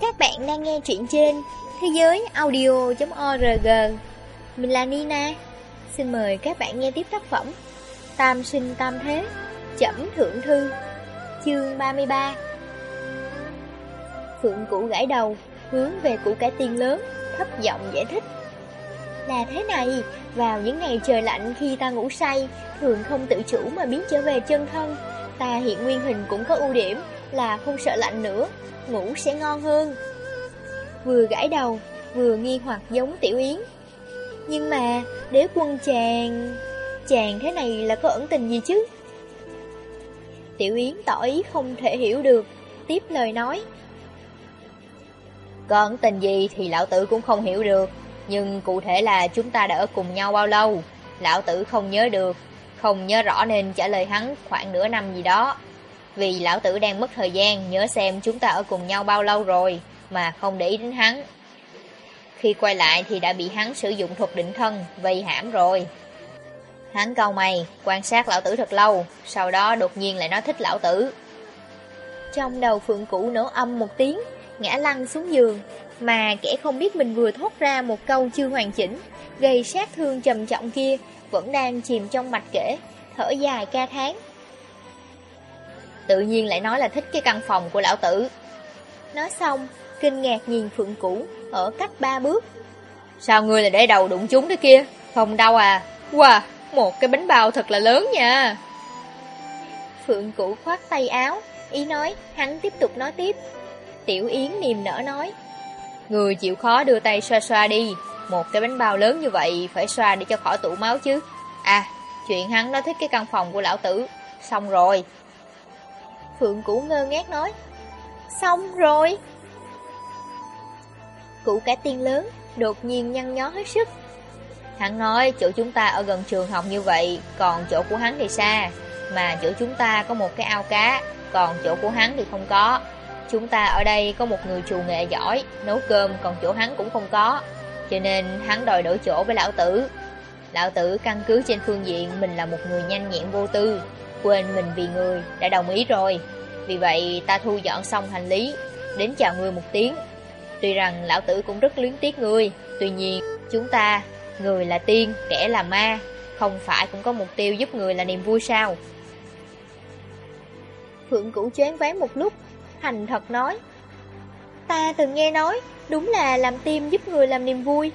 Các bạn đang nghe chuyện trên thế giới audio.org Mình là Nina. Xin mời các bạn nghe tiếp tác phẩm Tam sinh tam thế, Chẩm thượng thư, Chương 33 Phượng cụ gãi đầu, Hướng về cụ cải tiên lớn, Thấp giọng giải thích. Là thế này, Vào những ngày trời lạnh khi ta ngủ say, Thường không tự chủ mà biến trở về chân thân. Ta hiện nguyên hình cũng có ưu điểm. Là không sợ lạnh nữa, Ngủ sẽ ngon hơn. Vừa gãi đầu, Vừa nghi hoặc giống Tiểu Yến. Nhưng mà, đế quân chàng Chàng thế này là có ẩn tình gì chứ? Tiểu Yến tỏ ý không thể hiểu được, Tiếp lời nói. Có ẩn tình gì thì lão tử cũng không hiểu được, Nhưng cụ thể là chúng ta đã ở cùng nhau bao lâu, Lão tử không nhớ được, Không nhớ rõ nên trả lời hắn khoảng nửa năm gì đó. Vì lão tử đang mất thời gian nhớ xem chúng ta ở cùng nhau bao lâu rồi Mà không để ý đến hắn Khi quay lại thì đã bị hắn sử dụng thuật định thân Vây hãm rồi Hắn cau mày, quan sát lão tử thật lâu, sau đó đột nhiên lại nói thích lão tử. Trong đầu phượng cũ nổ âm một tiếng, ngã lăn xuống giường, mà kẻ không biết mình vừa thốt ra một câu chưa hoàn chỉnh, gây sát thương trầm trọng kia, vẫn đang chìm trong mạch kể, thở dài ca tháng. Tự nhiên lại nói là thích cái căn phòng của lão tử. Nói xong, kinh ngạc nhìn phượng cũ ở cách ba bước. Sao ngươi lại để đầu đụng chúng thế kia? Không đau à? Wow! Một cái bánh bao thật là lớn nha Phượng Cũ khoát tay áo Ý nói hắn tiếp tục nói tiếp Tiểu Yến niềm nở nói Người chịu khó đưa tay xoa xoa đi Một cái bánh bao lớn như vậy Phải xoa để cho khỏi tụ máu chứ À chuyện hắn nói thích cái căn phòng của lão tử Xong rồi Phượng Cũ ngơ ngác nói Xong rồi Cụ cả tiên lớn Đột nhiên nhăn nhó hết sức Hắn nói chỗ chúng ta ở gần trường học như vậy, còn chỗ của hắn thì xa. Mà chỗ chúng ta có một cái ao cá, còn chỗ của hắn thì không có. Chúng ta ở đây có một người trù nghệ giỏi, nấu cơm còn chỗ hắn cũng không có. Cho nên hắn đòi đổi chỗ với lão tử. Lão tử căn cứ trên phương diện mình là một người nhanh nhẹn vô tư, quên mình vì người, đã đồng ý rồi. Vì vậy ta thu dọn xong hành lý, đến chào người một tiếng. Tuy rằng lão tử cũng rất luyến tiếc người, tuy nhiên chúng ta Người là tiên, kẻ là ma Không phải cũng có mục tiêu giúp người là niềm vui sao Phượng Cửu choáng ván một lúc Hành thật nói Ta từng nghe nói Đúng là làm tim giúp người làm niềm vui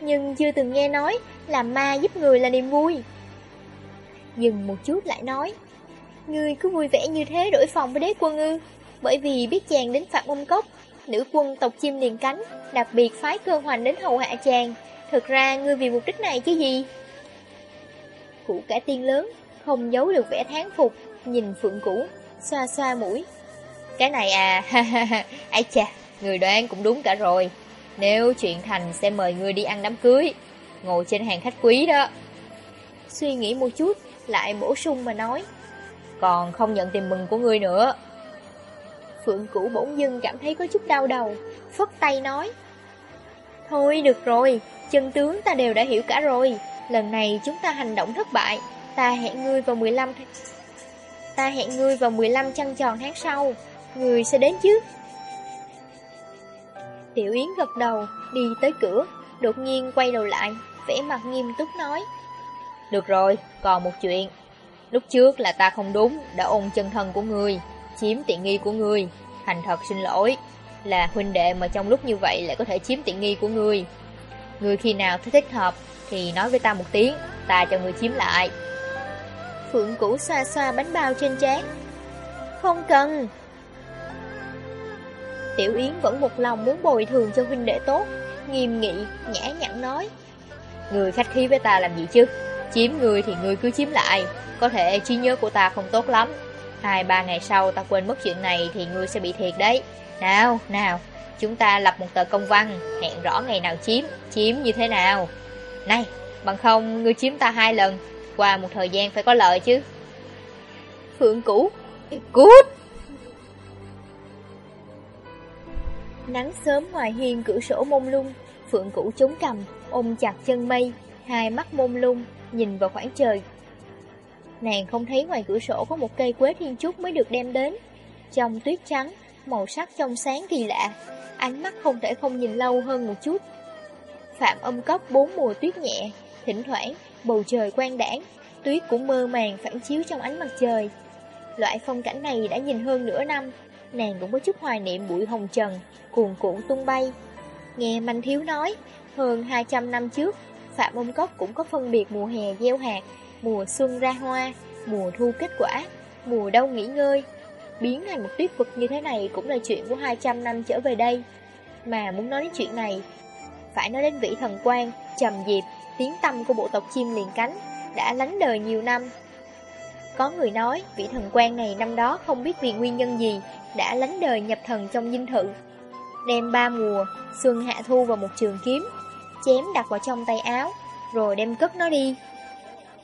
Nhưng chưa từng nghe nói Làm ma giúp người là niềm vui Dừng một chút lại nói Ngươi cứ vui vẻ như thế đổi phòng với đế quân ư Bởi vì biết chàng đến Phạm Ông Cốc Nữ quân tộc chim liền cánh Đặc biệt phái cơ hoành đến hầu hạ chàng Thực ra ngươi vì mục đích này chứ gì? Cụ cả tiên lớn, không giấu được vẻ tháng phục, nhìn phượng cũ, xoa xoa mũi. Cái này à, ha ha ha, ai chà, người đoán cũng đúng cả rồi. Nếu chuyện thành sẽ mời ngươi đi ăn đám cưới, ngồi trên hàng khách quý đó. Suy nghĩ một chút, lại bổ sung mà nói. Còn không nhận tiền mừng của ngươi nữa. Phượng cũ bỗng dưng cảm thấy có chút đau đầu, phất tay nói. Thôi được rồi, chân tướng ta đều đã hiểu cả rồi. Lần này chúng ta hành động thất bại. Ta hẹn ngươi vào 15 tháng... Ta hẹn ngươi vào 15 trăng tròn tháng sau. Ngươi sẽ đến chứ? Tiểu Yến gật đầu, đi tới cửa, đột nhiên quay đầu lại, vẻ mặt nghiêm túc nói. Được rồi, còn một chuyện. Lúc trước là ta không đúng, đã ôn chân thân của ngươi, chiếm tiện nghi của ngươi. Thành thật xin lỗi, là huynh đệ mà trong lúc như vậy lại có thể chiếm tiện nghi của ngươi. Ngươi khi nào thấy thích hợp thì nói với ta một tiếng, ta cho ngươi chiếm lại. Phượng Cũ xoa xoa bánh bao trên trán. Không cần. Tiểu Yến vẫn một lòng muốn bồi thường cho huynh đệ tốt, nghiêm nghị, nhã nhặn nói. Người khách khí với ta làm gì chứ? Chiếm người thì người cứ chiếm lại, có thể trí nhớ của ta không tốt lắm. Hai ba ngày sau ta quên mất chuyện này thì ngươi sẽ bị thiệt đấy. Nào, nào, chúng ta lập một tờ công văn, hẹn rõ ngày nào chiếm, chiếm như thế nào. Này, bằng không ngươi chiếm ta hai lần, qua một thời gian phải có lợi chứ. Phượng Cũ, cút! Nắng sớm ngoài hiên cửa sổ mông lung, Phượng Cũ chống cầm, ôm chặt chân mây, hai mắt mông lung, nhìn vào khoảng trời. Nàng không thấy ngoài cửa sổ có một cây quế thiên trúc mới được đem đến. Trong tuyết trắng, màu sắc trong sáng kỳ lạ, ánh mắt không thể không nhìn lâu hơn một chút. Phạm âm cốc bốn mùa tuyết nhẹ, thỉnh thoảng bầu trời quang đảng, tuyết cũng mơ màng phản chiếu trong ánh mặt trời. Loại phong cảnh này đã nhìn hơn nửa năm, nàng cũng có chút hoài niệm bụi hồng trần, cuồn cuộn tung bay. Nghe Manh Thiếu nói, hơn 200 năm trước, Phạm ông Cốc cũng có phân biệt mùa hè gieo hạt, mùa xuân ra hoa, mùa thu kết quả, mùa đông nghỉ ngơi. Biến thành một tuyết vực như thế này cũng là chuyện của 200 năm trở về đây. Mà muốn nói đến chuyện này, phải nói đến vị thần quan, trầm diệp, tiếng tâm của bộ tộc chim liền cánh, đã lánh đời nhiều năm. Có người nói, vị thần quan này năm đó không biết vì nguyên nhân gì, đã lánh đời nhập thần trong dinh thự. Đem ba mùa, xuân hạ thu vào một trường kiếm, chém đặt vào trong tay áo, rồi đem cất nó đi.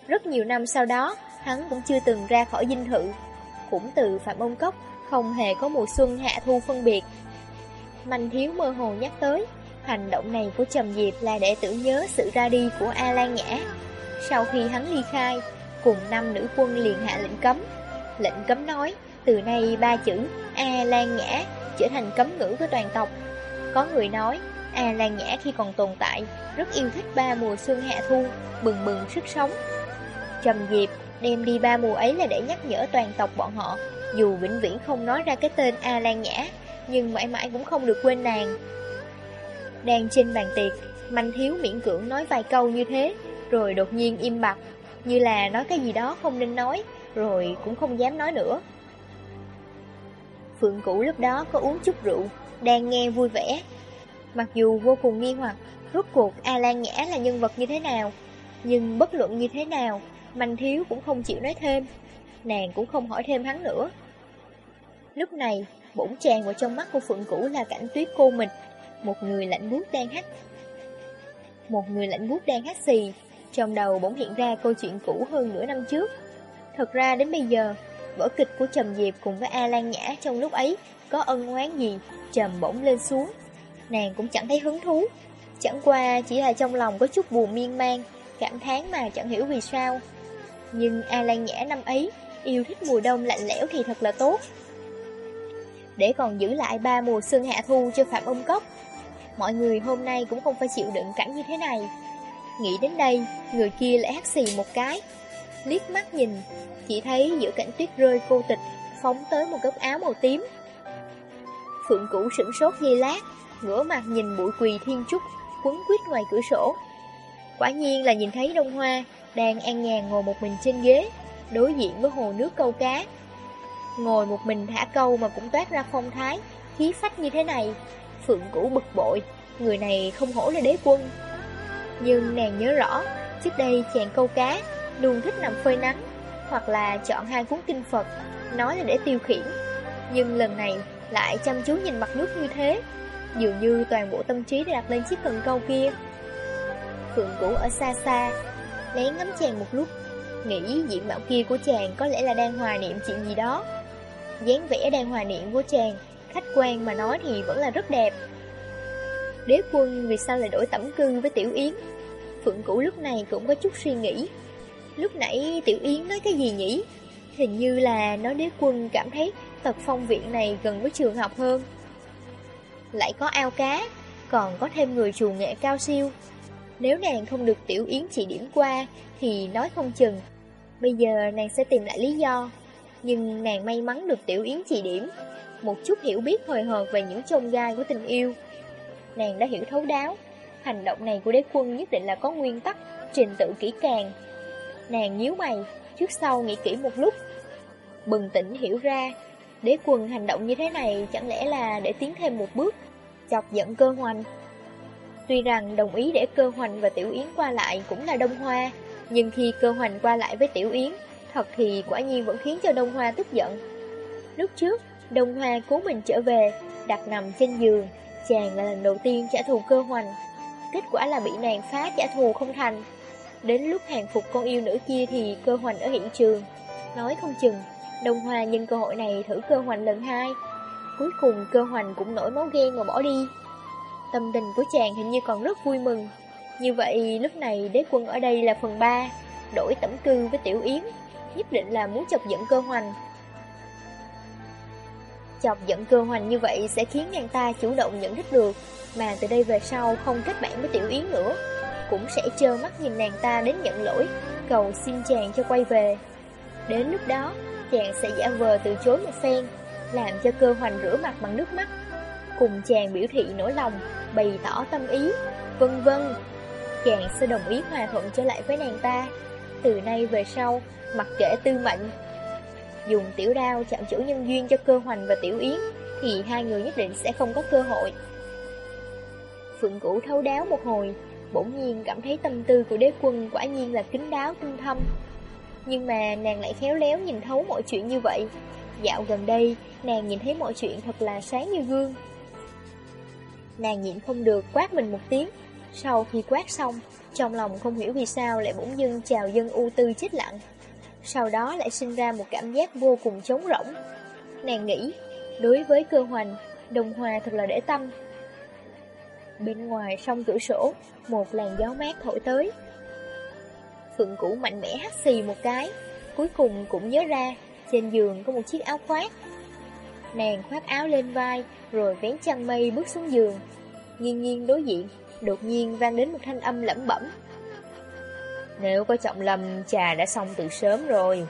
Rất nhiều năm sau đó, hắn cũng chưa từng ra khỏi dinh thự. Cũng từ Phạm Ông Cốc, không hề có mùa xuân hạ thu phân biệt. Mạnh thiếu mơ hồ nhắc tới, hành động này của Trầm Diệp là để tưởng nhớ sự ra đi của A Lan Nhã. Sau khi hắn ly khai, cùng năm nữ quân liền hạ lệnh cấm. Lệnh cấm nói, từ nay ba chữ A Lan Nhã trở thành cấm ngữ của toàn tộc. Có người nói, À, A Lan Nhã khi còn tồn tại, rất yêu thích ba mùa xuân hạ thu, bừng bừng sức sống. Trầm Diệp đem đi ba mùa ấy là để nhắc nhở toàn tộc bọn họ, dù vĩnh viễn không nói ra cái tên A Lan Nhã, nhưng mãi mãi cũng không được quên nàng. Đang trên bàn tiệc, Manh Thiếu miễn cưỡng nói vài câu như thế, rồi đột nhiên im bặt, như là nói cái gì đó không nên nói, rồi cũng không dám nói nữa. Phượng Cũ lúc đó có uống chút rượu, đang nghe vui vẻ. Mặc dù vô cùng nghi hoặc, rốt cuộc A Lan Nhã là nhân vật như thế nào, nhưng bất luận như thế nào, Manh Thiếu cũng không chịu nói thêm, nàng cũng không hỏi thêm hắn nữa. Lúc này, bỗng tràn vào trong mắt của Phượng Cũ là cảnh tuyết cô mịch, một người lạnh buốt đang hát. Một người lạnh buốt đang hát xì, trong đầu bỗng hiện ra câu chuyện cũ hơn nửa năm trước. Thật ra đến bây giờ, vở kịch của Trầm Diệp cùng với A Lan Nhã trong lúc ấy có ân oán gì, Trầm bỗng lên xuống. Nàng cũng chẳng thấy hứng thú, chẳng qua chỉ là trong lòng có chút buồn miên man, cảm thán mà chẳng hiểu vì sao. Nhưng A Lan Nhã năm ấy, yêu thích mùa đông lạnh lẽo thì thật là tốt. Để còn giữ lại ba mùa xuân hạ thu cho Phạm Ông Cốc, mọi người hôm nay cũng không phải chịu đựng cảnh như thế này. Nghĩ đến đây, người kia lại hát xì một cái. Liếc mắt nhìn, chỉ thấy giữa cảnh tuyết rơi cô tịch, phóng tới một góc áo màu tím. Phượng Cũ sửng sốt giây lát, ngửa mặt nhìn bụi quỳ thiên trúc, quấn quýt ngoài cửa sổ. Quả nhiên là nhìn thấy Đông Hoa, đang an nhàn ngồi một mình trên ghế, đối diện với hồ nước câu cá. Ngồi một mình thả câu mà cũng toát ra phong thái, khí phách như thế này. Phượng Cũ bực bội, người này không hổ là đế quân. Nhưng nàng nhớ rõ, trước đây chàng câu cá, luôn thích nằm phơi nắng, hoặc là chọn hai cuốn kinh Phật, nói là để tiêu khiển. Nhưng lần này lại chăm chú nhìn mặt nước như thế, dường như toàn bộ tâm trí đã đặt lên chiếc cần câu kia. Phượng Cũ ở xa xa, lén ngắm chàng một lúc, nghĩ diện mạo kia của chàng có lẽ là đang hòa niệm chuyện gì đó. dáng vẻ đang hòa niệm của chàng, khách quan mà nói thì vẫn là rất đẹp. Đế quân vì sao lại đổi tẩm cư với Tiểu Yến? Phượng Cũ lúc này cũng có chút suy nghĩ. Lúc nãy Tiểu Yến nói cái gì nhỉ? Hình như là nói đế quân cảm thấy tật phong viện này gần với trường học hơn. Lại có ao cá, còn có thêm người trù nghệ cao siêu. Nếu nàng không được Tiểu Yến chỉ điểm qua, thì nói không chừng. Bây giờ nàng sẽ tìm lại lý do. Nhưng nàng may mắn được Tiểu Yến chỉ điểm. Một chút hiểu biết hồi hộp về những chông gai của tình yêu. Nàng đã hiểu thấu đáo. Hành động này của đế quân nhất định là có nguyên tắc, trình tự kỹ càng. Nàng nhíu mày, trước sau nghĩ kỹ một lúc. Bừng tỉnh hiểu ra, đế quân hành động như thế này chẳng lẽ là để tiến thêm một bước, chọc giận cơ hoành. Tuy rằng đồng ý để cơ hoành và tiểu yến qua lại cũng là đông hoa, nhưng khi cơ hoành qua lại với tiểu yến, thật thì quả nhiên vẫn khiến cho đông hoa tức giận. Lúc trước, đông hoa cố mình trở về, đặt nằm trên giường, chàng là lần đầu tiên trả thù cơ hoành. Kết quả là bị nàng phá trả thù không thành. Đến lúc hàng phục con yêu nữ kia thì cơ hoành ở hiện trường. Nói không chừng, Đông Hoa nhân cơ hội này thử cơ hoành lần hai. Cuối cùng cơ hoành cũng nổi máu ghen mà bỏ đi. Tâm tình của chàng hình như còn rất vui mừng. Như vậy lúc này đế quân ở đây là phần 3, đổi tẩm cư với Tiểu Yến, nhất định là muốn chọc giận cơ hoành. Chọc giận cơ hoành như vậy sẽ khiến nàng ta chủ động nhận thức được, mà từ đây về sau không kết bạn với Tiểu Yến nữa. Cũng sẽ trơ mắt nhìn nàng ta đến nhận lỗi, cầu xin chàng cho quay về. Đến lúc đó, chàng sẽ giả vờ từ chối một phen, làm cho cơ hoành rửa mặt bằng nước mắt. Cùng chàng biểu thị nỗi lòng, bày tỏ tâm ý, vân vân. Chàng sẽ đồng ý hòa thuận trở lại với nàng ta. Từ nay về sau, mặc kệ tư mệnh, dùng tiểu đao chạm chủ nhân duyên cho cơ hoành và tiểu yến, thì hai người nhất định sẽ không có cơ hội. Phượng Cửu thấu đáo một hồi, bỗng nhiên cảm thấy tâm tư của đế quân quả nhiên là kín đáo tinh thâm. Nhưng mà nàng lại khéo léo nhìn thấu mọi chuyện như vậy. Dạo gần đây, nàng nhìn thấy mọi chuyện thật là sáng như gương. Nàng nhịn không được quát mình một tiếng. Sau khi quát xong, trong lòng không hiểu vì sao lại bỗng dưng chào dân u tư chết lặng. Sau đó lại sinh ra một cảm giác vô cùng trống rỗng. Nàng nghĩ, đối với cơ hoành, đồng hòa thật là để tâm. Bên ngoài sông cửa sổ, một làn gió mát thổi tới. Phượng Cũ mạnh mẽ hắt xì một cái, cuối cùng cũng nhớ ra, trên giường có một chiếc áo khoác. Nàng khoác áo lên vai, rồi vén chăn mây bước xuống giường. Nghiêng nghiêng đối diện, đột nhiên vang đến một thanh âm lẩm bẩm. Nếu có trọng lầm trà đã xong từ sớm rồi.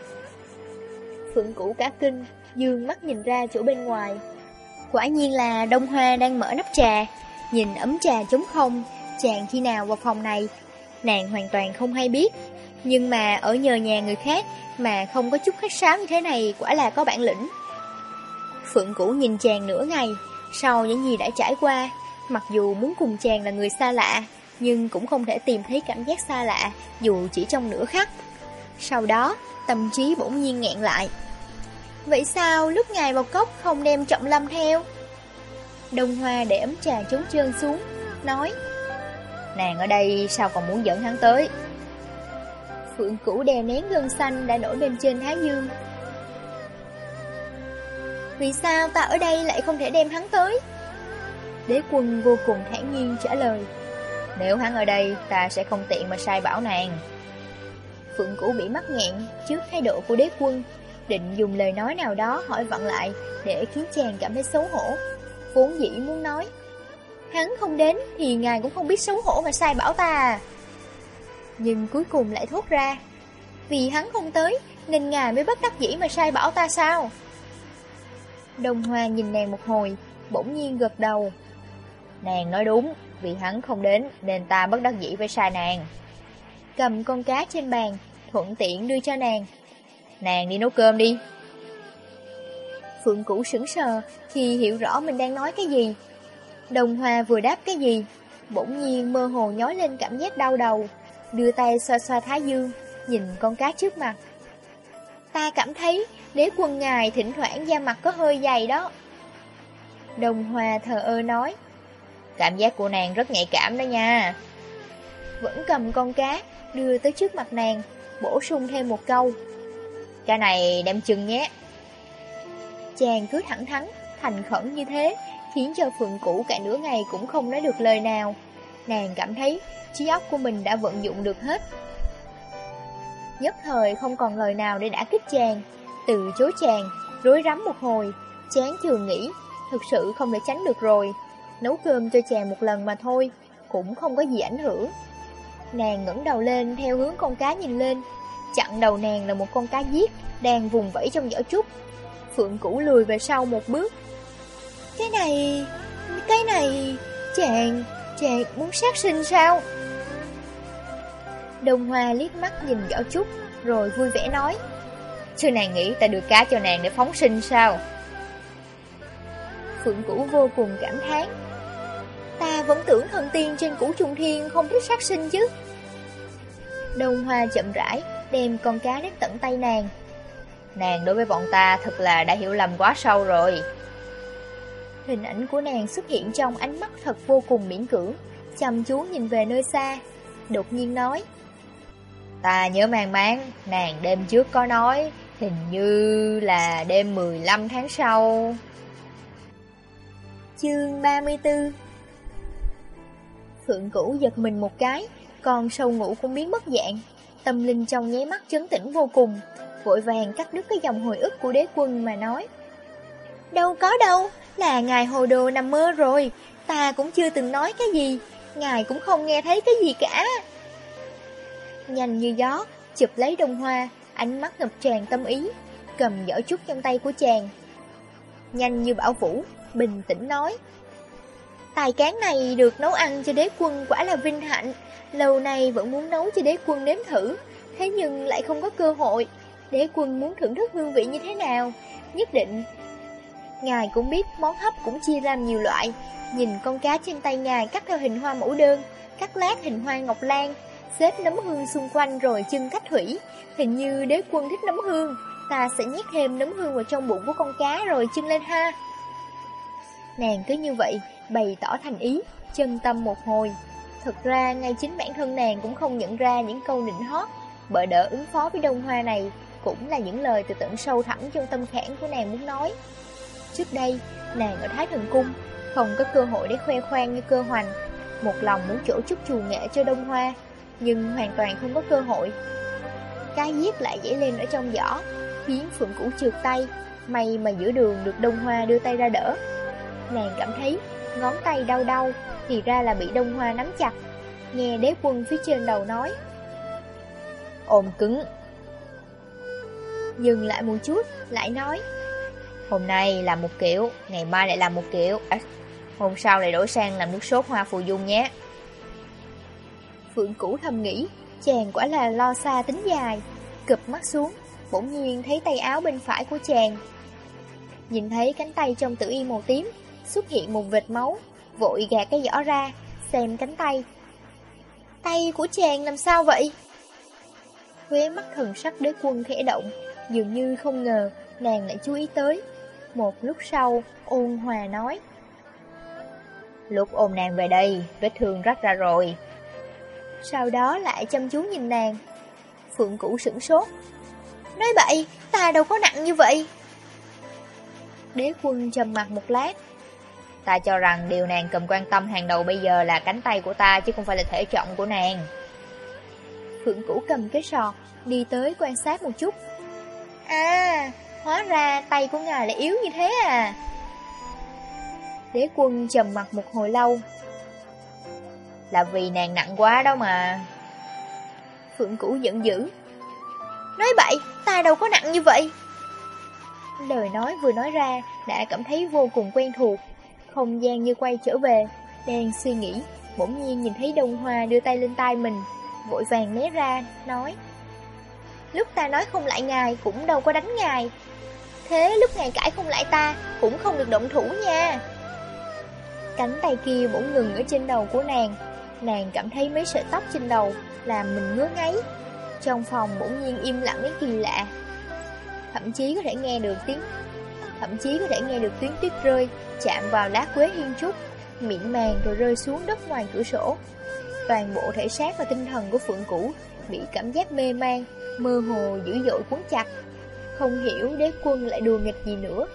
Phượng Cũ cả kinh, dương mắt nhìn ra chỗ bên ngoài. Quả nhiên là Đông Hoa đang mở nắp trà, nhìn ấm trà trống không, chàng khi nào vào phòng này. Nàng hoàn toàn không hay biết, nhưng mà ở nhờ nhà người khác mà không có chút khách sáo như thế này quả là có bản lĩnh. Phượng Cũ nhìn chàng nửa ngày, sau những gì đã trải qua, mặc dù muốn cùng chàng là người xa lạ, nhưng cũng không thể tìm thấy cảm giác xa lạ, dù chỉ trong nửa khắc. Sau đó, tâm trí bỗng nhiên ngẹn lại. Vậy sao lúc ngài vào cốc không đem trọng lâm theo? Đông Hoa để ấm trà trống trơn xuống, nói Nàng ở đây sao còn muốn dẫn hắn tới? Phượng cũ đè nén gân xanh đã nổi bên trên Thái Dương. Vì sao ta ở đây lại không thể đem hắn tới? Đế quân vô cùng thản nhiên trả lời. Nếu hắn ở đây, ta sẽ không tiện mà sai bảo nàng. Phượng Cũ bị mắc nghẹn trước thái độ của đế quân, định dùng lời nói nào đó hỏi vặn lại để khiến chàng cảm thấy xấu hổ. Vốn dĩ muốn nói, hắn không đến thì ngài cũng không biết xấu hổ mà sai bảo ta Nhưng cuối cùng lại thốt ra, vì hắn không tới nên ngài mới bất đắc dĩ mà sai bảo ta sao? Đồng Hoa nhìn nàng một hồi, bỗng nhiên gật đầu. Nàng nói đúng, vì hắn không đến nên ta bất đắc dĩ với sai nàng. Cầm con cá trên bàn, thuận tiện đưa cho nàng. Nàng đi nấu cơm đi. Phượng Cũ sững sờ khi hiểu rõ mình đang nói cái gì. Đồng Hoa vừa đáp cái gì, bỗng nhiên mơ hồ nhói lên cảm giác đau đầu, đưa tay xoa xoa thái dương, nhìn con cá trước mặt. Ta cảm thấy đế quân ngài thỉnh thoảng da mặt có hơi dày đó. Đồng Hoa thờ ơ nói. Cảm giác của nàng rất nhạy cảm đó nha. Vẫn cầm con cá, đưa tới trước mặt nàng, bổ sung thêm một câu. Cái này đem chừng nhé. Chàng cứ thẳng thắn, thành khẩn như thế, khiến cho Phượng Cũ cả nửa ngày cũng không nói được lời nào. Nàng cảm thấy trí óc của mình đã vận dụng được hết. Nhất thời không còn lời nào để đả kích chàng, từ chối chàng, rối rắm một hồi, chán thường nghĩ, thực sự không thể tránh được rồi nấu cơm cho chàng một lần mà thôi, cũng không có gì ảnh hưởng. Nàng ngẩng đầu lên theo hướng con cá nhìn lên, chặn đầu nàng là một con cá giết, đang vùng vẫy trong giỏ trúc. Phượng Cũ lùi về sau một bước. Cái này, cái này, chàng, chàng muốn sát sinh sao? Đông Hoa liếc mắt nhìn Võ trúc, rồi vui vẻ nói. Chứ nàng nghĩ ta đưa cá cho nàng để phóng sinh sao? Phượng Cũ vô cùng cảm thán Ta vẫn tưởng thần tiên trên củ trùng thiên không thích sát sinh chứ Đông Hoa chậm rãi Đem con cá đến tận tay nàng Nàng đối với bọn ta thật là đã hiểu lầm quá sâu rồi Hình ảnh của nàng xuất hiện trong ánh mắt thật vô cùng miễn cưỡng Chăm chú nhìn về nơi xa Đột nhiên nói Ta nhớ mang máng Nàng đêm trước có nói Hình như là đêm 15 tháng sau Chương 34 Phượng Cửu giật mình một cái, còn sâu ngủ cũng biến mất dạng. Tâm linh trong nháy mắt chấn tĩnh vô cùng, vội vàng cắt đứt cái dòng hồi ức của đế quân mà nói. Đâu có đâu, là ngài hồ đồ nằm mơ rồi, ta cũng chưa từng nói cái gì, ngài cũng không nghe thấy cái gì cả. Nhanh như gió, chụp lấy đồng hoa, ánh mắt ngập tràn tâm ý, cầm giỏ chút trong tay của chàng. Nhanh như bảo vũ, bình tĩnh nói. Tài cán này được nấu ăn cho đế quân quả là vinh hạnh, lâu nay vẫn muốn nấu cho đế quân nếm thử, thế nhưng lại không có cơ hội. Đế quân muốn thưởng thức hương vị như thế nào, nhất định. Ngài cũng biết món hấp cũng chia làm nhiều loại, nhìn con cá trên tay ngài cắt theo hình hoa mẫu đơn, cắt lát hình hoa ngọc lan, xếp nấm hương xung quanh rồi chân cách thủy. Hình như đế quân thích nấm hương, ta sẽ nhét thêm nấm hương vào trong bụng của con cá rồi chân lên ha. Nàng cứ như vậy, bày tỏ thành ý, chân tâm một hồi. Thật ra, ngay chính bản thân nàng cũng không nhận ra những câu nịnh hót, bởi đỡ ứng phó với đông hoa này, cũng là những lời từ tận sâu thẳm trong tâm khảm của nàng muốn nói. Trước đây, nàng ở Thái Thần Cung, không có cơ hội để khoe khoang như cơ hoành, một lòng muốn chỗ chút chù nghệ cho đông hoa, nhưng hoàn toàn không có cơ hội. Cái giết lại dãy lên ở trong giỏ, khiến Phượng Cũ trượt tay, may mà giữa đường được đông hoa đưa tay ra đỡ. Nàng cảm thấy ngón tay đau đau, thì ra là bị đông hoa nắm chặt. Nghe đế quân phía trên đầu nói. Ôm cứng. Dừng lại một chút, lại nói. Hôm nay làm một kiểu, ngày mai lại làm một kiểu. À, hôm sau lại đổi sang làm nước sốt hoa phù dung nhé. Phượng Cũ thầm nghĩ, chàng quả là lo xa tính dài. Cụp mắt xuống, bỗng nhiên thấy tay áo bên phải của chàng. Nhìn thấy cánh tay trong tử y màu tím, xuất hiện một vệt máu, vội gạt cái giỏ ra, xem cánh tay. Tay của chàng làm sao vậy? Khóe mắt thần sắc đế quân khẽ động, dường như không ngờ nàng lại chú ý tới. Một lúc sau, ôn hòa nói. Lúc ôm nàng về đây, vết thương rách ra rồi. Sau đó lại chăm chú nhìn nàng. Phượng Cũ sửng sốt. Nói bậy, ta đâu có nặng như vậy. Đế quân trầm mặt một lát, Ta cho rằng điều nàng cần quan tâm hàng đầu bây giờ là cánh tay của ta chứ không phải là thể trọng của nàng. Phượng Cũ cầm cái sọt, đi tới quan sát một chút. À, hóa ra tay của ngài lại yếu như thế à. Đế quân trầm mặt một hồi lâu. Là vì nàng nặng quá đâu mà. Phượng Cũ giận dữ. Nói bậy, ta đâu có nặng như vậy. Lời nói vừa nói ra đã cảm thấy vô cùng quen thuộc. Không gian như quay trở về, đang suy nghĩ, bỗng nhiên nhìn thấy đông hoa đưa tay lên tay mình, vội vàng né ra, nói Lúc ta nói không lại ngài cũng đâu có đánh ngài Thế lúc nàng cãi không lại ta cũng không được động thủ nha Cánh tay kia bỗng ngừng ở trên đầu của nàng Nàng cảm thấy mấy sợi tóc trên đầu làm mình ngứa ngáy Trong phòng bỗng nhiên im lặng đến kỳ lạ Thậm chí có thể nghe được tiếng Thậm chí có thể nghe được tiếng tuyết rơi chạm vào lá quế hiên trúc, miệng màng rồi rơi xuống đất ngoài cửa sổ. Toàn bộ thể xác và tinh thần của Phượng Cũ bị cảm giác mê man, mơ hồ dữ dội cuốn chặt. Không hiểu đế quân lại đùa nghịch gì nữa.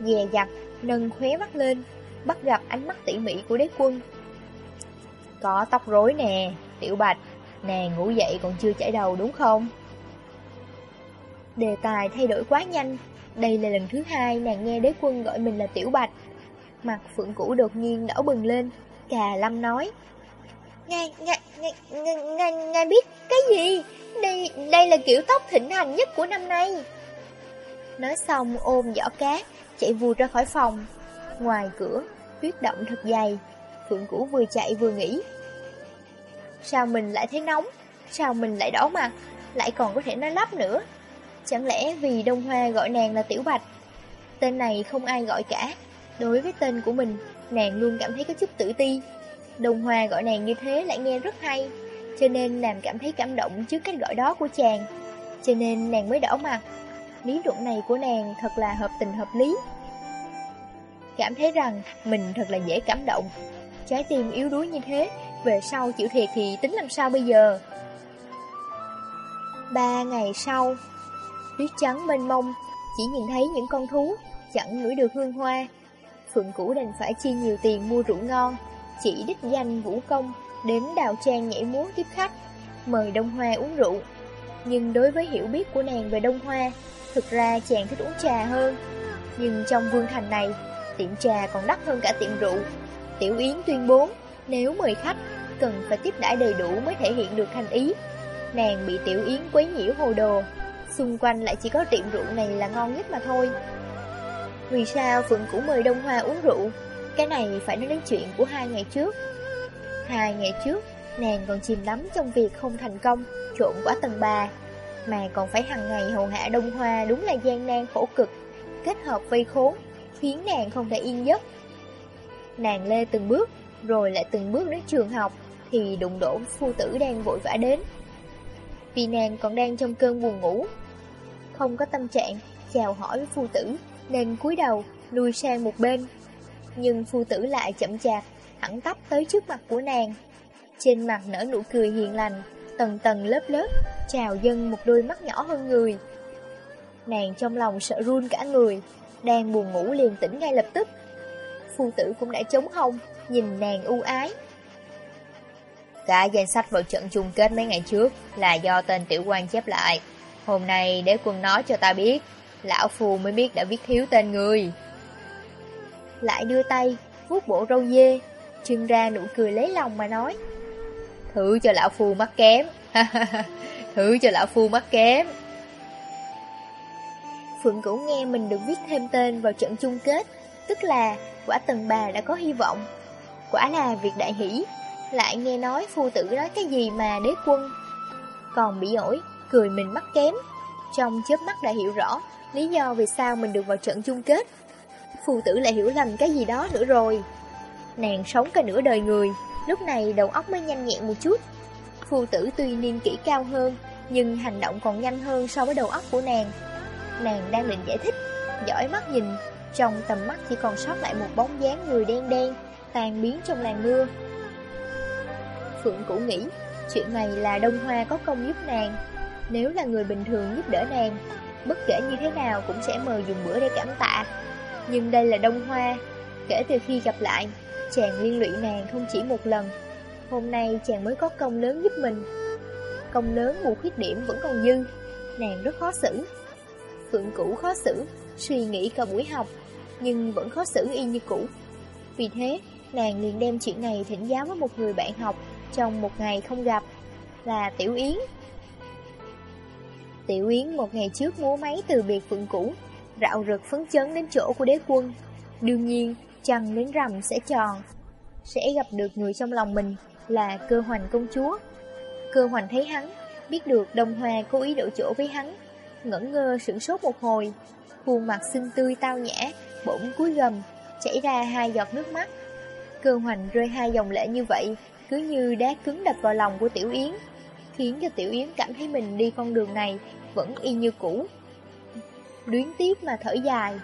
Dè dặt, nâng khóe mắt lên, bắt gặp ánh mắt tỉ mỉ của đế quân. Có tóc rối nè, tiểu bạch, nàng ngủ dậy còn chưa chảy đầu đúng không? Đề tài thay đổi quá nhanh, đây là lần thứ hai nàng nghe đế quân gọi mình là Tiểu Bạch. Mặt phượng cũ đột nhiên đỏ bừng lên, cà lâm nói. Ngài, ngài, ngài, ngài, ngài, biết cái gì? Đây, đây là kiểu tóc thịnh hành nhất của năm nay. Nói xong ôm giỏ cát chạy vùi ra khỏi phòng. Ngoài cửa, tuyết động thật dày, phượng cũ vừa chạy vừa nghĩ. Sao mình lại thấy nóng? Sao mình lại đỏ mặt? Lại còn có thể nói lắp nữa. Chẳng lẽ vì Đông Hoa gọi nàng là Tiểu Bạch? Tên này không ai gọi cả. Đối với tên của mình, nàng luôn cảm thấy có chút tự ti. Đông Hoa gọi nàng như thế lại nghe rất hay, cho nên nàng cảm thấy cảm động trước cách gọi đó của chàng. Cho nên nàng mới đỏ mặt. Lý luận này của nàng thật là hợp tình hợp lý. Cảm thấy rằng mình thật là dễ cảm động. Trái tim yếu đuối như thế, về sau chịu thiệt thì tính làm sao bây giờ? Ba ngày sau, tuyết trắng mênh mông, chỉ nhìn thấy những con thú, chẳng ngửi được hương hoa. Phượng Cũ đành phải chi nhiều tiền mua rượu ngon, chỉ đích danh vũ công, đến đào trang nhảy múa tiếp khách, mời Đông Hoa uống rượu. Nhưng đối với hiểu biết của nàng về Đông Hoa, thực ra chàng thích uống trà hơn. Nhưng trong vương thành này, tiệm trà còn đắt hơn cả tiệm rượu. Tiểu Yến tuyên bố, nếu mời khách, cần phải tiếp đãi đầy đủ mới thể hiện được thành ý. Nàng bị Tiểu Yến quấy nhiễu hồ đồ, xung quanh lại chỉ có tiệm rượu này là ngon nhất mà thôi. Vì sao Phượng cũng mời Đông Hoa uống rượu? Cái này phải nói đến chuyện của hai ngày trước. Hai ngày trước, nàng còn chìm đắm trong việc không thành công, trộn quả tầng bà, mà còn phải hàng ngày hầu hạ Đông Hoa đúng là gian nan khổ cực, kết hợp vây khốn, khiến nàng không thể yên giấc. Nàng lê từng bước, rồi lại từng bước đến trường học, thì đụng đổ phu tử đang vội vã đến. Vì nàng còn đang trong cơn buồn ngủ, không có tâm trạng chào hỏi với phu tử, nên cúi đầu lùi sang một bên. Nhưng phu tử lại chậm chạp, thẳng tắp tới trước mặt của nàng. Trên mặt nở nụ cười hiền lành, tầng tầng lớp lớp, chào dân một đôi mắt nhỏ hơn người. Nàng trong lòng sợ run cả người, đang buồn ngủ liền tỉnh ngay lập tức. Phu tử cũng đã chống hông, nhìn nàng u ái. Cả danh sách vào trận chung kết mấy ngày trước là do tên tiểu quan chép lại. Hôm nay đế quân nói cho ta biết, lão phù mới biết đã viết thiếu tên người. Lại đưa tay, vuốt bộ râu dê, trưng ra nụ cười lấy lòng mà nói. Thử cho lão phu mắc kém, thử cho lão phu mắc kém. Phượng Cửu nghe mình được viết thêm tên vào trận chung kết, tức là quả tần bà đã có hy vọng. Quả là việc đại hỷ, lại nghe nói phu tử nói cái gì mà đế quân. Còn bị ổi, cười mình mắc kém. Trong chớp mắt đã hiểu rõ lý do vì sao mình được vào trận chung kết. Phu tử lại hiểu lầm cái gì đó nữa rồi. Nàng sống cả nửa đời người, lúc này đầu óc mới nhanh nhẹn một chút. Phu tử tuy niên kỹ cao hơn, nhưng hành động còn nhanh hơn so với đầu óc của nàng. Nàng đang định giải thích, dõi mắt nhìn, trong tầm mắt chỉ còn sót lại một bóng dáng người đen đen, tan biến trong làn mưa. Phượng Cũ nghĩ, chuyện này là Đông Hoa có công giúp nàng. Nếu là người bình thường giúp đỡ nàng, bất kể như thế nào cũng sẽ mời dùng bữa để cảm tạ. Nhưng đây là Đông Hoa, kể từ khi gặp lại, chàng liên lụy nàng không chỉ một lần. Hôm nay chàng mới có công lớn giúp mình. Công lớn một khuyết điểm vẫn còn dư, nàng rất khó xử. Phượng Cũ khó xử, suy nghĩ cả buổi học, nhưng vẫn khó xử y như cũ. Vì thế, nàng liền đem chuyện này thỉnh giáo với một người bạn học trong một ngày không gặp, là Tiểu Yến. Tiểu Yến một ngày trước múa máy từ biệt Phượng Cũ, rạo rực phấn chấn đến chỗ của đế quân. Đương nhiên, chăng đến rằm sẽ tròn, sẽ gặp được người trong lòng mình là cơ hoành công chúa. Cơ hoành thấy hắn, biết được Đông Hoa cố ý đổi chỗ với hắn, ngẩn ngơ sửng sốt một hồi, khuôn mặt xinh tươi tao nhã, bỗng cúi gầm, chảy ra hai giọt nước mắt. Cơ hoành rơi hai dòng lệ như vậy, cứ như đá cứng đập vào lòng của Tiểu Yến, khiến cho Tiểu Yến cảm thấy mình đi con đường này vẫn y như cũ. Luyến tiếc mà thở dài,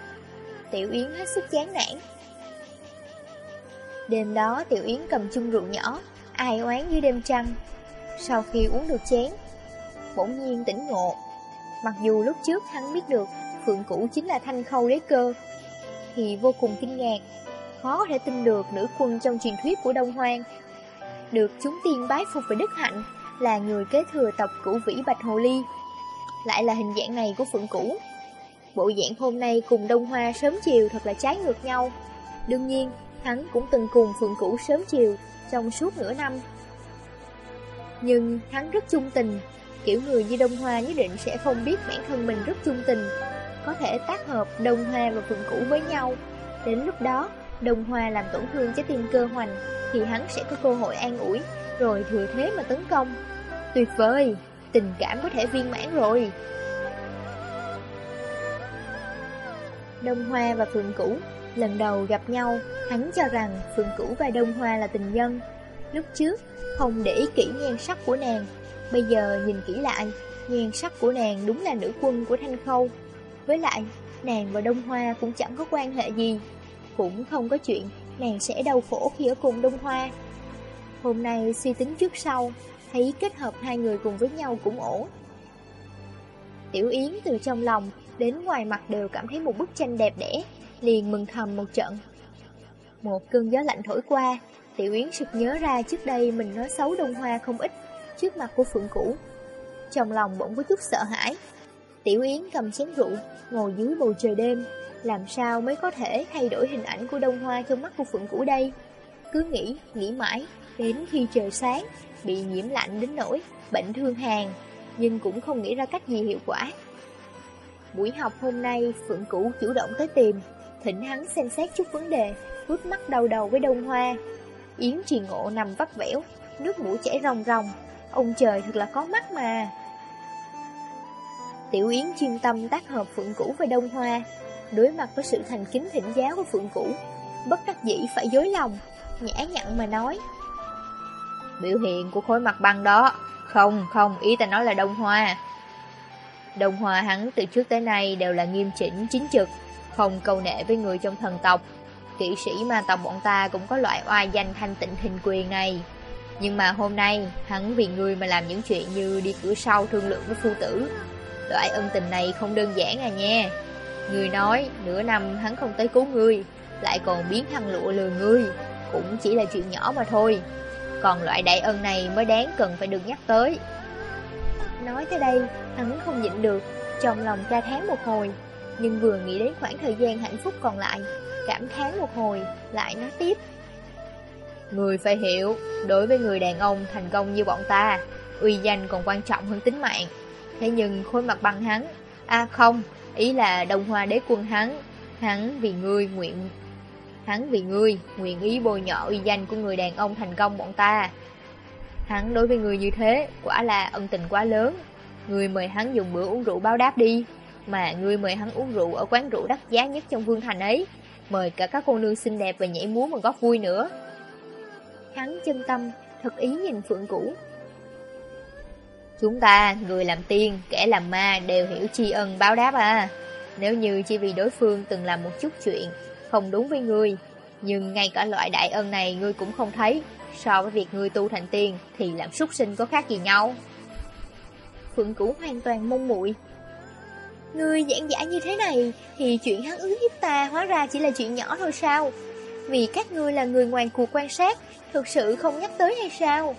Tiểu Yến hết sức chán nản. Đêm đó Tiểu Yến cầm chung rượu nhỏ, ai oán dưới đêm trăng. Sau khi uống được chén, bỗng nhiên tỉnh ngộ. Mặc dù lúc trước hắn biết được Phượng Cũ chính là thanh khâu đế cơ, thì vô cùng kinh ngạc, khó có thể tin được nữ quân trong truyền thuyết của Đông Hoang. Được chúng tiên bái phục về đức hạnh, là người kế thừa tộc cửu vĩ Bạch Hồ Ly. Lại là hình dạng này của Phượng Cũ. Bộ dạng hôm nay cùng Đông Hoa sớm chiều thật là trái ngược nhau. Đương nhiên, hắn cũng từng cùng Phượng Cũ sớm chiều trong suốt nửa năm. Nhưng hắn rất trung tình, kiểu người như Đông Hoa nhất định sẽ không biết bản thân mình rất trung tình, có thể tác hợp Đông Hoa và Phượng Cũ với nhau. Đến lúc đó, Đông Hoa làm tổn thương trái tim cơ hoành, thì hắn sẽ có cơ hội an ủi, rồi thừa thế mà tấn công. Tuyệt vời, tình cảm có thể viên mãn rồi. Đông Hoa và Phượng Cũ lần đầu gặp nhau, hắn cho rằng Phượng Cửu và Đông Hoa là tình nhân. Lúc trước, không để ý kỹ nhan sắc của nàng, bây giờ nhìn kỹ lại, nhan sắc của nàng đúng là nữ quân của Thanh Khâu. Với lại, nàng và Đông Hoa cũng chẳng có quan hệ gì, cũng không có chuyện nàng sẽ đau khổ khi ở cùng Đông Hoa. Hôm nay suy tính trước sau, thấy kết hợp hai người cùng với nhau cũng ổn. Tiểu Yến từ trong lòng đến ngoài mặt đều cảm thấy một bức tranh đẹp đẽ, liền mừng thầm một trận. Một cơn gió lạnh thổi qua, Tiểu Yến sực nhớ ra trước đây mình nói xấu Đông Hoa không ít trước mặt của Phượng Cũ. Trong lòng bỗng có chút sợ hãi. Tiểu Yến cầm chén rượu, ngồi dưới bầu trời đêm, làm sao mới có thể thay đổi hình ảnh của đông hoa trong mắt của Phượng Cửu đây? Cứ nghĩ, nghĩ mãi, đến khi trời sáng, bị nhiễm lạnh đến nỗi, bệnh thương hàn, nhưng cũng không nghĩ ra cách gì hiệu quả. Buổi học hôm nay, Phượng Cửu chủ động tới tìm, thỉnh hắn xem xét chút vấn đề, vuốt mắt đầu đầu với đông hoa. Yến trì ngộ nằm vắt vẻo, nước mũi chảy ròng ròng, ông trời thật là có mắt mà. Tiểu Yến chuyên tâm tác hợp Phượng Cũ và Đông Hoa, đối mặt với sự thành kính thỉnh giáo của Phượng Cũ, bất đắc dĩ phải dối lòng, nhã nhặn mà nói. Biểu hiện của khối mặt băng đó, không, không, ý ta nói là Đông Hoa. Đông Hoa hắn từ trước tới nay đều là nghiêm chỉnh, chính trực, không cầu nệ với người trong thần tộc. Kỵ sĩ ma tộc bọn ta cũng có loại oai danh thanh tịnh hình quyền này. Nhưng mà hôm nay, hắn vì người mà làm những chuyện như đi cửa sau thương lượng với phu tử. Loại ân tình này không đơn giản à nha. Người nói, nửa năm hắn không tới cứu ngươi, lại còn biến thăng lụa lừa ngươi, cũng chỉ là chuyện nhỏ mà thôi. Còn loại đại ân này mới đáng cần phải được nhắc tới. Nói tới đây, hắn không nhịn được, trong lòng ca thán một hồi, nhưng vừa nghĩ đến khoảng thời gian hạnh phúc còn lại, cảm thán một hồi, lại nói tiếp. Người phải hiểu, đối với người đàn ông thành công như bọn ta, uy danh còn quan trọng hơn tính mạng. Thế nhưng khối mặt băng hắn, à không, ý là đồng hoa đế quân hắn, hắn vì ngươi nguyện Hắn vì ngươi, nguyện ý bồi nhọ uy danh của người đàn ông thành công bọn ta. Hắn đối với người như thế, quả là ân tình quá lớn. người mời hắn dùng bữa uống rượu báo đáp đi, mà ngươi mời hắn uống rượu ở quán rượu đắt giá nhất trong vương thành ấy. Mời cả các cô nương xinh đẹp và nhảy múa mà góp vui nữa. Hắn chân tâm, thật ý nhìn Phượng Cũ. Chúng ta, người làm tiên, kẻ làm ma đều hiểu tri ân báo đáp à. Nếu như chỉ vì đối phương từng làm một chút chuyện không đúng với ngươi, nhưng ngay cả loại đại ân này ngươi cũng không thấy, so với việc ngươi tu thành tiên thì làm súc sinh có khác gì nhau. Phượng Cũ hoàn toàn mông muội Ngươi giảng giải như thế này thì chuyện hắn ước hiếp ta hóa ra chỉ là chuyện nhỏ thôi sao? Vì các ngươi là người ngoài cuộc quan sát, thực sự không nhắc tới hay sao?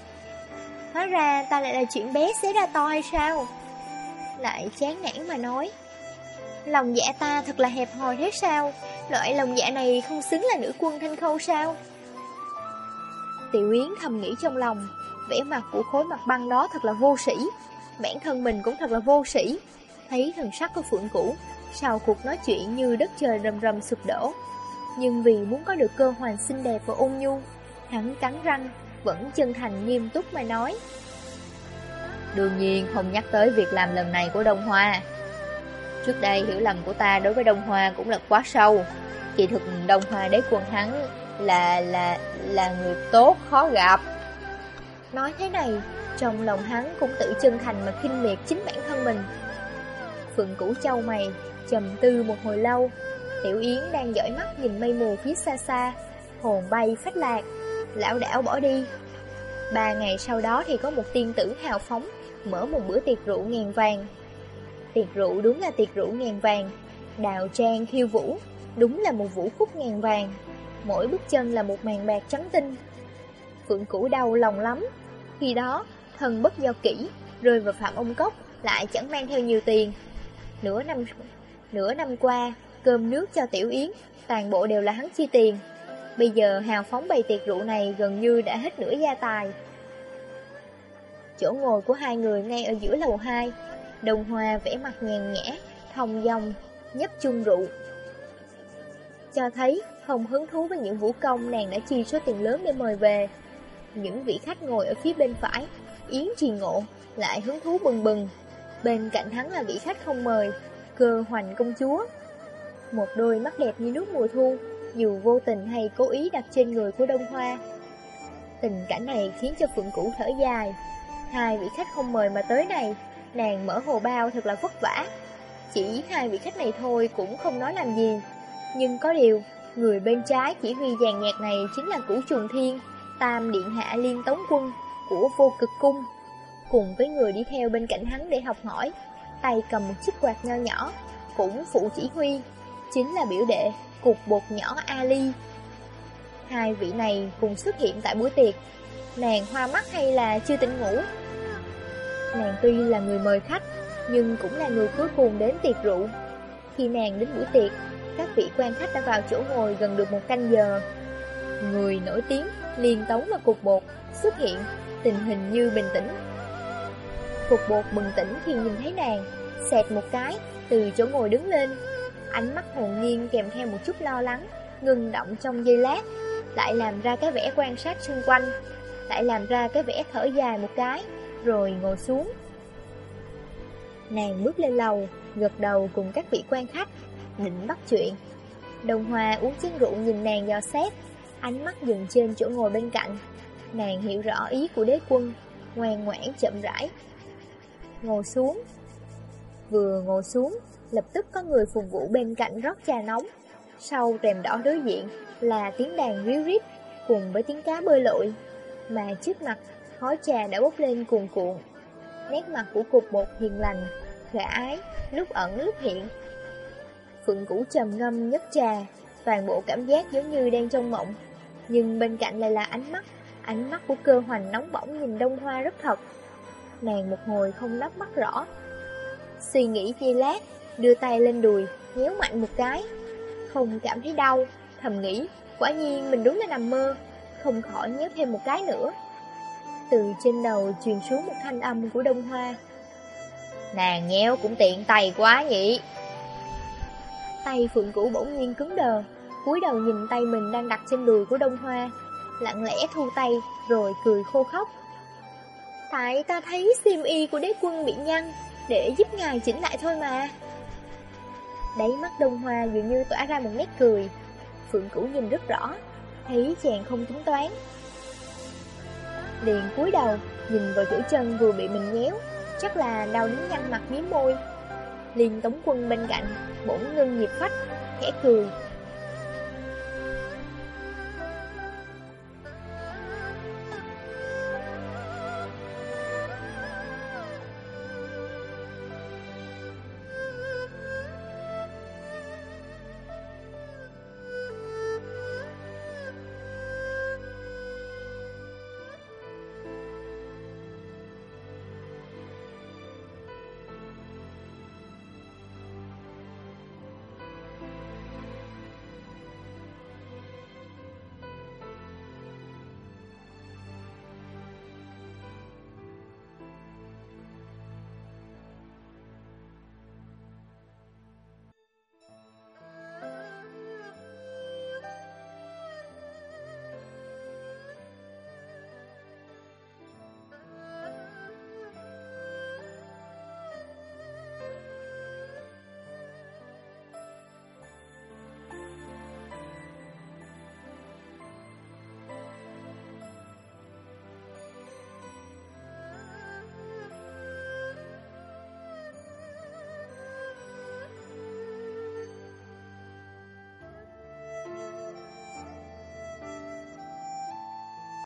Hóa ra ta lại là chuyện bé xé ra to hay sao? Lại chán nản mà nói. Lòng dạ ta thật là hẹp hòi thế sao? Loại lòng dạ này không xứng là nữ quân thanh khâu sao? Tiểu Yến thầm nghĩ trong lòng, vẻ mặt của khối mặt băng đó thật là vô sĩ. Bản thân mình cũng thật là vô sĩ. Thấy thần sắc của Phượng Cũ, sau cuộc nói chuyện như đất trời rầm rầm sụp đổ. Nhưng vì muốn có được cơ hoàn xinh đẹp và ôn nhu, hắn cắn răng, vẫn chân thành nghiêm túc mà nói. Đương nhiên không nhắc tới việc làm lần này của Đông Hoa. Trước đây hiểu lầm của ta đối với Đông Hoa cũng là quá sâu. Kỳ thực Đông Hoa đế quân hắn là là là người tốt khó gặp. Nói thế này, trong lòng hắn cũng tự chân thành mà khinh miệt chính bản thân mình. Phượng Cửu Châu mày, trầm tư một hồi lâu, Tiểu Yến đang dõi mắt nhìn mây mù phía xa xa, hồn bay phách lạc, lão đảo bỏ đi. Ba ngày sau đó thì có một tiên tử hào phóng, mở một bữa tiệc rượu ngàn vàng. Tiệc rượu đúng là tiệc rượu ngàn vàng, đào trang khiêu vũ, đúng là một vũ khúc ngàn vàng. Mỗi bước chân là một màn bạc trắng tinh. Phượng Cửu đau lòng lắm. Khi đó, thần bất do kỹ, rơi vào phạm ông cốc, lại chẳng mang theo nhiều tiền. Nửa năm nửa năm qua, cơm nước cho Tiểu Yến, toàn bộ đều là hắn chi tiền. Bây giờ hào phóng bày tiệc rượu này gần như đã hết nửa gia tài. Chỗ ngồi của hai người ngay ở giữa lầu 2, đồng hòa vẽ mặt nhàn nhã, thông dong, nhấp chung rượu. Cho thấy không hứng thú với những vũ công nàng đã chi số tiền lớn để mời về. Những vị khách ngồi ở phía bên phải, Yến trì ngộ, lại hứng thú bừng bừng. Bên cạnh hắn là vị khách không mời, cơ hoành công chúa. Một đôi mắt đẹp như nước mùa thu, dù vô tình hay cố ý đặt trên người của Đông Hoa. Tình cảnh này khiến cho Phượng cũ thở dài. Hai vị khách không mời mà tới này, nàng mở hồ bao thật là vất vả. Chỉ hai vị khách này thôi cũng không nói làm gì. Nhưng có điều, người bên trái chỉ huy dàn nhạc này chính là Cửu Trùng Thiên, Tam Điện Hạ Liên Tống Quân của vô cực cung. Cùng với người đi theo bên cạnh hắn để học hỏi, tay cầm một chiếc quạt nho nhỏ, cũng phụ chỉ huy, chính là biểu đệ cục bột nhỏ Ali. Hai vị này cùng xuất hiện tại buổi tiệc, nàng hoa mắt hay là chưa tỉnh ngủ? Nàng tuy là người mời khách, nhưng cũng là người cuối cùng đến tiệc rượu. Khi nàng đến buổi tiệc, các vị quan khách đã vào chỗ ngồi gần được một canh giờ. Người nổi tiếng, liền tống và cục bột xuất hiện, tình hình như bình tĩnh. Cục bột bừng tỉnh khi nhìn thấy nàng, xẹt một cái, từ chỗ ngồi đứng lên. Ánh mắt hồn nhiên kèm theo một chút lo lắng, ngừng động trong giây lát, lại làm ra cái vẻ quan sát xung quanh, lại làm ra cái vẻ thở dài một cái, rồi ngồi xuống. Nàng bước lên lầu, gật đầu cùng các vị quan khách, định bắt chuyện. Đồng hòa uống chén rượu nhìn nàng dò xét, ánh mắt dừng trên chỗ ngồi bên cạnh. Nàng hiểu rõ ý của đế quân, ngoan ngoãn chậm rãi. Ngồi xuống. Vừa ngồi xuống, lập tức có người phục vụ bên cạnh rót trà nóng. Sau rèm đỏ đối diện là tiếng đàn ríu rít cùng với tiếng cá bơi lội. Mà trước mặt, khói trà đã bốc lên cuồn cuộn. Nét mặt của cục bột hiền lành, khả ái, lúc ẩn lúc hiện. Phượng Cũ trầm ngâm nhấp trà, toàn bộ cảm giác giống như đang trong mộng. Nhưng bên cạnh lại là ánh mắt, ánh mắt của cơ hoành nóng bỏng nhìn đông hoa rất thật. Nàng một hồi không nắp mắt rõ. Suy nghĩ giây lát, đưa tay lên đùi, nhéo mạnh một cái. Không cảm thấy đau, thầm nghĩ, quả nhiên mình đúng là nằm mơ, không khỏi nhéo thêm một cái nữa. Từ trên đầu truyền xuống một thanh âm của đông hoa. Nàng nhéo cũng tiện tay quá nhỉ. Tay Phượng Cũ bỗng nhiên cứng đờ, cúi đầu nhìn tay mình đang đặt trên đùi của Đông Hoa, lặng lẽ thu tay rồi cười khô khóc. Tại ta thấy xiêm y của đế quân bị nhăn, để giúp ngài chỉnh lại thôi mà. Đáy mắt Đông Hoa dường như tỏa ra một nét cười. Phượng Cửu nhìn rất rõ, thấy chàng không tính toán. Liền cúi đầu, nhìn vào chỗ chân vừa bị mình nhéo, chắc là đau đến nhăn mặt miếm môi. Liền tống quân bên cạnh, bỗng ngưng nhịp phách, khẽ cười,